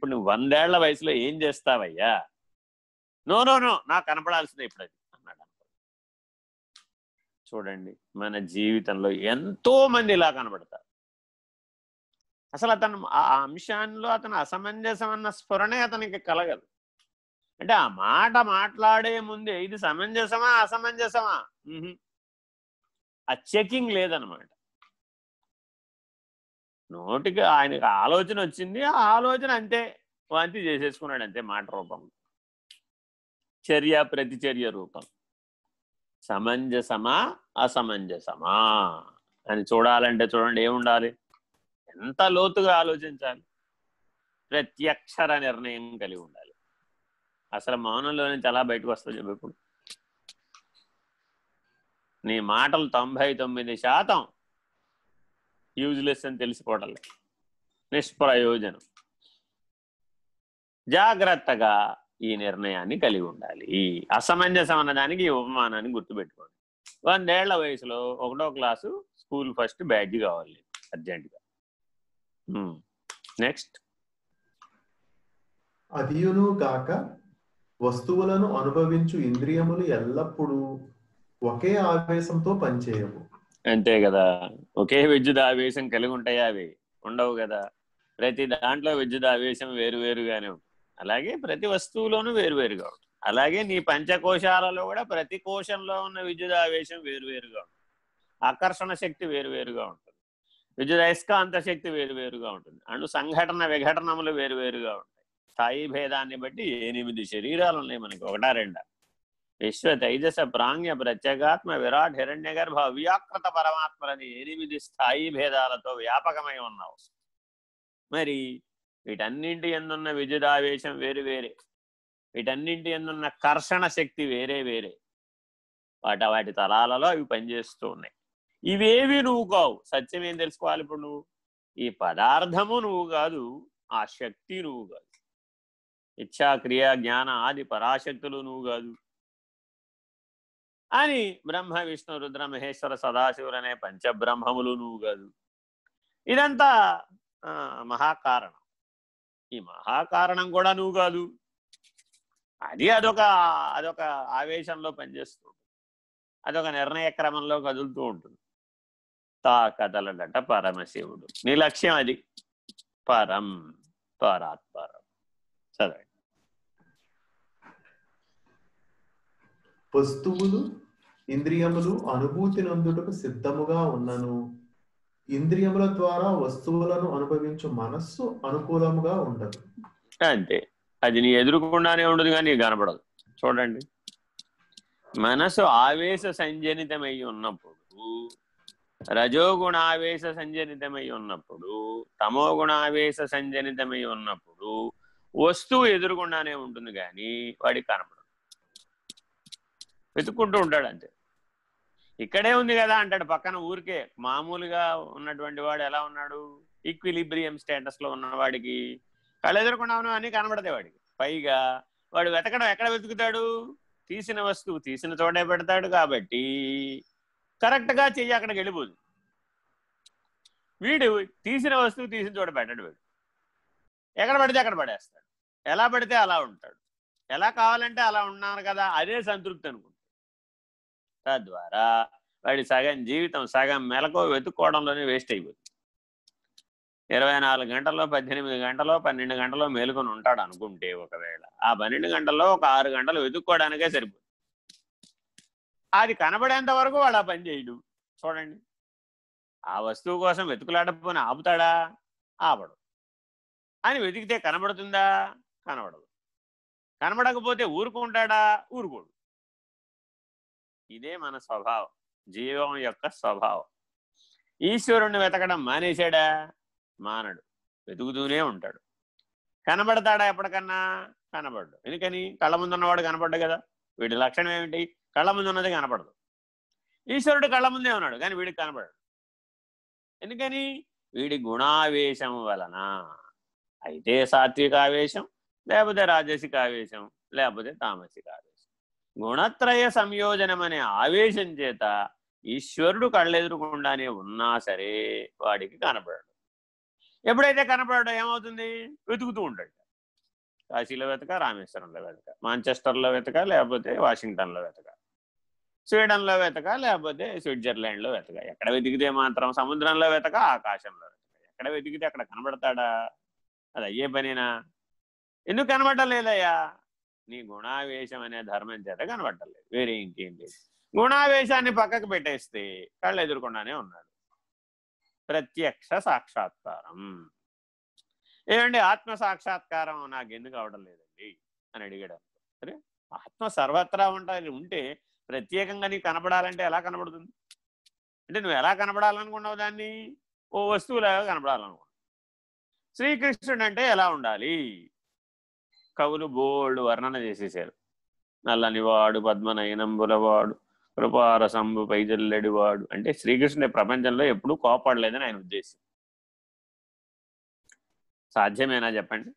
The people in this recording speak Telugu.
ఇప్పుడు నువ్వు వందేళ్ళ వయసులో ఏం చేస్తావయ్యా? నో నో నో నాకు కనపడాల్సిందే ఇప్పుడు అది అన్నాడు చూడండి మన జీవితంలో ఎంతో మంది ఇలా కనబడతారు. అసలు అతను ఆ అంశాల్లో అతను అసమంజసం అన్న స్ఫురణే అతనికి కలగదు. అంటే ఆ మాట మాట్లాడే ముందే ఇది సమంజసమా అసమంజసమా? ఆ చెకింగ్ లేదనమాట. నోటికి ఆయనకు ఆలోచన వచ్చింది ఆ ఆలోచన అంతే వాంతి చేసేసుకున్నాడు అంతే మాట రూపం. చర్య ప్రతిచర్య రూపం. సమంజసమా అసమంజసమా అని చూడాలంటే చూడండి ఏముండాలి? ఎంత లోతుగా ఆలోచించాలి? ప్రత్యక్షర నిర్ణయం కలిగి ఉండాలి. అసలు మౌనంలో నుంచి ఎలా బయటకు వస్తుంది చెప్పు ఇప్పుడు. నీ మాటలు తొంభై తొమ్మిది శాతం యూజ్లెస్ అని తెలిసిపోవడం నిష్ప్రయోజనం. జాగ్రత్తగా ఈ నిర్ణయాన్ని కలిగి ఉండాలి. ఈ అసమంజసం అన్నదానికి ఈ ఉపమానాన్ని గుర్తుపెట్టుకోండి. వందేళ్ళ వయసులో ఒకటో క్లాసు స్కూల్ ఫస్ట్ బ్యాడ్జ్ కావాలి అర్జెంటుగా. నెక్స్ట్. అదియును గాక వస్తువులను అనుభవించు ఇంద్రియములు ఎల్లప్పుడూ ఒకే ఆవేశంతో పనిచేయవు. అంతే కదా ఒకే విద్యుత్ ఆవేశం కలిగి ఉంటాయా అవి? ఉండవు కదా. ప్రతి దాంట్లో విద్యుత్ ఆవేశం వేరువేరుగానే ఉంటుంది. అలాగే ప్రతి వస్తువులోనూ వేరువేరుగా ఉంటుంది. అలాగే నీ పంచకోశాలలో కూడా ప్రతి కోశంలో ఉన్న విద్యుత్ ఆవేశం వేరువేరుగా ఉంటుంది. ఆకర్షణ శక్తి వేరువేరుగా ఉంటుంది. విద్యుత్ అయస్కాంత శక్తి వేరువేరుగా ఉంటుంది. అణు సంఘటన విఘటనములు వేరువేరుగా ఉంటాయి. స్థాయి భేదాన్ని బట్టి ఎనిమిది శరీరాలు ఉన్నాయి మనకి ఒకటా రెండా? విశ్వ తైజస ప్రాంగ్య ప్రత్యేగాత్మ విరాట్ హిరణ్య గర్భ అవ్యాకృత పరమాత్మలని ఎనిమిది స్థాయి భేదాలతో వ్యాపకమై ఉన్నావు. మరి వీటన్నింటి ఎందున్న విద్యుదావేశం వేరు వేరే. వీటన్నింటి ఎందున్న కర్షణ శక్తి వేరే వేరే. వాటి వాటి తలాలలో అవి పనిచేస్తూ ఉన్నాయి. ఇవేవి నువ్వు కావు. సత్యం ఏం తెలుసుకోవాలి ఇప్పుడు నువ్వు? ఈ పదార్థము నువ్వు కాదు ఆ శక్తి నువ్వు కాదు. ఇచ్ఛా క్రియ జ్ఞాన ఆది పరాశక్తులు నువ్వు కాదు. అని బ్రహ్మ విష్ణు రుద్ర మహేశ్వర సదాశివులు అనే పంచబ్రహ్మములు నువ్వు కాదు ఇదంతా ఆ, మహాకారణం. ఈ మహాకారణం కూడా నువ్వు కాదు అది అదొక అదొక ఆవేశంలో పనిచేస్తూ ఉంటుంది. అదొక నిర్ణయ క్రమంలో కదులుతూ ఉంటుంది. తా కదలడట పరమశివుడు. నీ లక్ష్యం అది. పరం పరాత్పరం. చదవండి వస్తువులు ఇంద్రియములు అనుభూతి నందుటకు సిద్ధముగా ఉన్నను. ఇంద్రియముల ద్వారా వస్తువులను అనుభవించు మనస్సు అనుకూలముగా ఉండదు. అంతే. అది నీ ఎదురుకుండానే ఉండదు కానీ కనపడదు. చూడండి. మనసు ఆవేశ సంజనితమై ఉన్నప్పుడు రజోగుణావేశ సంజనితమై ఉన్నప్పుడు తమోగుణావేశ సంజనితమై ఉన్నప్పుడు వస్తువు ఎదురుకుండానే ఉంటుంది కానీ వాడికి కనపడదు. వెతుక్కుంటూ ఉంటాడు అంతే ఇక్కడే ఉంది కదా అంటాడు పక్కన ఊరికే. మామూలుగా ఉన్నటువంటి వాడు ఎలా ఉన్నాడు? ఈక్విలిబ్రియం స్టేటస్లో ఉన్నవాడికి కళ్ళెదురకుండా ఎదుర్కొన్నాను అన్ని కనబడతాయి వాడికి. పైగా వాడు వెతకడం ఎక్కడ వెతుకుతాడు? తీసిన వస్తువు తీసిన చోటే పెడతాడు కాబట్టి కరెక్ట్గా చెయ్యి అక్కడికి వెళ్ళిపోదు. వీడు తీసిన వస్తువు తీసిన చోట పెట్టడు వీడు. ఎక్కడ పడితే అక్కడ పడేస్తాడు. ఎలా పడితే అలా ఉంటాడు. ఎలా కావాలంటే అలా ఉన్నాను కదా అదే సంతృప్తి అనుకుంటాడు. తద్వారా వాడి సగం జీవితం సగం మెలకు వెతుక్కోవడంలోనే వేస్ట్ అయిపోతుంది. ఇరవై నాలుగు గంటల్లో పద్దెనిమిది గంటలో పన్నెండు గంటలో మేలుకొని ఉంటాడు అనుకుంటే ఒకవేళ ఆ పన్నెండు గంటల్లో ఒక ఆరు గంటలు వెతుక్కోవడానికే సరిపోతుంది అది కనబడేంత వరకు వాడు ఆ పని చేయడు. చూడండి. ఆ వస్తువు కోసం వెతుకులాడపోని ఆపుతాడా? ఆపడు. అని వెతికితే కనబడుతుందా? కనబడదు. కనబడకపోతే ఊరుకుంటాడా? ఊరుకోడు. ఇదే మన స్వభావం జీవం యొక్క స్వభావం. ఈశ్వరుణ్ణి వెతకడం మానేశాడా? మానడు. వెతుకుతూనే ఉంటాడు. కనబడతాడా ఎప్పటికన్నా? కనబడ్డు. ఎందుకని? కళ్ళ ముందు ఉన్నవాడు కనపడ్డు కదా. వీడి లక్షణం ఏమిటి? కళ్ళ ముందు ఉన్నది కనపడదు. ఈశ్వరుడు కళ్ళ ముందే ఉన్నాడు కానీ వీడికి కనపడడు. ఎందుకని? వీడి గుణావేశం వలన. అయితే సాత్విక ఆవేశం లేకపోతే రాజసిక ఆవేశం లేకపోతే తామసిక ఆవేశం గుణత్రయ సంయోజనం అనే ఆవేశం చేత ఈశ్వరుడు కళ్ళెదురుకుండానే ఉన్నా సరే వాడికి కనపడాడు. ఎప్పుడైతే కనపడాడో ఏమవుతుంది? వెతుకుతూ ఉంటాడు. కాశీలో వెతక రామేశ్వరంలో వెతక మాంచెస్టర్లో వెతక లేకపోతే వాషింగ్టన్లో వెతక స్వీడన్లో వెతక లేకపోతే స్విట్జర్లాండ్లో వెతక. ఎక్కడ వెతికితే మాత్రం సముద్రంలో వెతక ఆకాశంలో వెతక. ఎక్కడ వెతికితే అక్కడ కనబడతాడా అది అయ్యే పనేనా? ఎందుకు కనబడలేదయ్యా నీ గుణావేశం అనే ధర్మం చేత కనబడలేదు వేరే ఇంకేం లేదు. గుణావేశాన్ని పక్కకు పెట్టేస్తే కళ్ళు ఎదుర్కొండానే ఉన్నాడు. ప్రత్యక్ష సాక్షాత్కారం. ఏమండి ఆత్మ సాక్షాత్కారం నాకు ఎందుకు అవడం లేదండి? అని అడిగాడు. సరే ఆత్మ సర్వత్రా ఉండాలి ఉంటే ప్రత్యేకంగా నీకు కనపడాలంటే ఎలా కనబడుతుంది? అంటే నువ్వు ఎలా కనపడాలనుకున్నావు దాన్ని? ఓ వస్తువులాగా కనపడాలనుకున్నావు శ్రీకృష్ణుడు అంటే ఎలా ఉండాలి? కవులు బోల్డ్ వర్ణన చేసేసారు నల్లనివాడు పద్మనయనంబులవాడు కృపారసంబు పైజల్లెడివాడు అంటే శ్రీకృష్ణుని ప్రపంచంలో ఎప్పుడూ కోపాడలేదని ఆయన ఉద్దేశం సాధ్యమేనా చెప్పండి?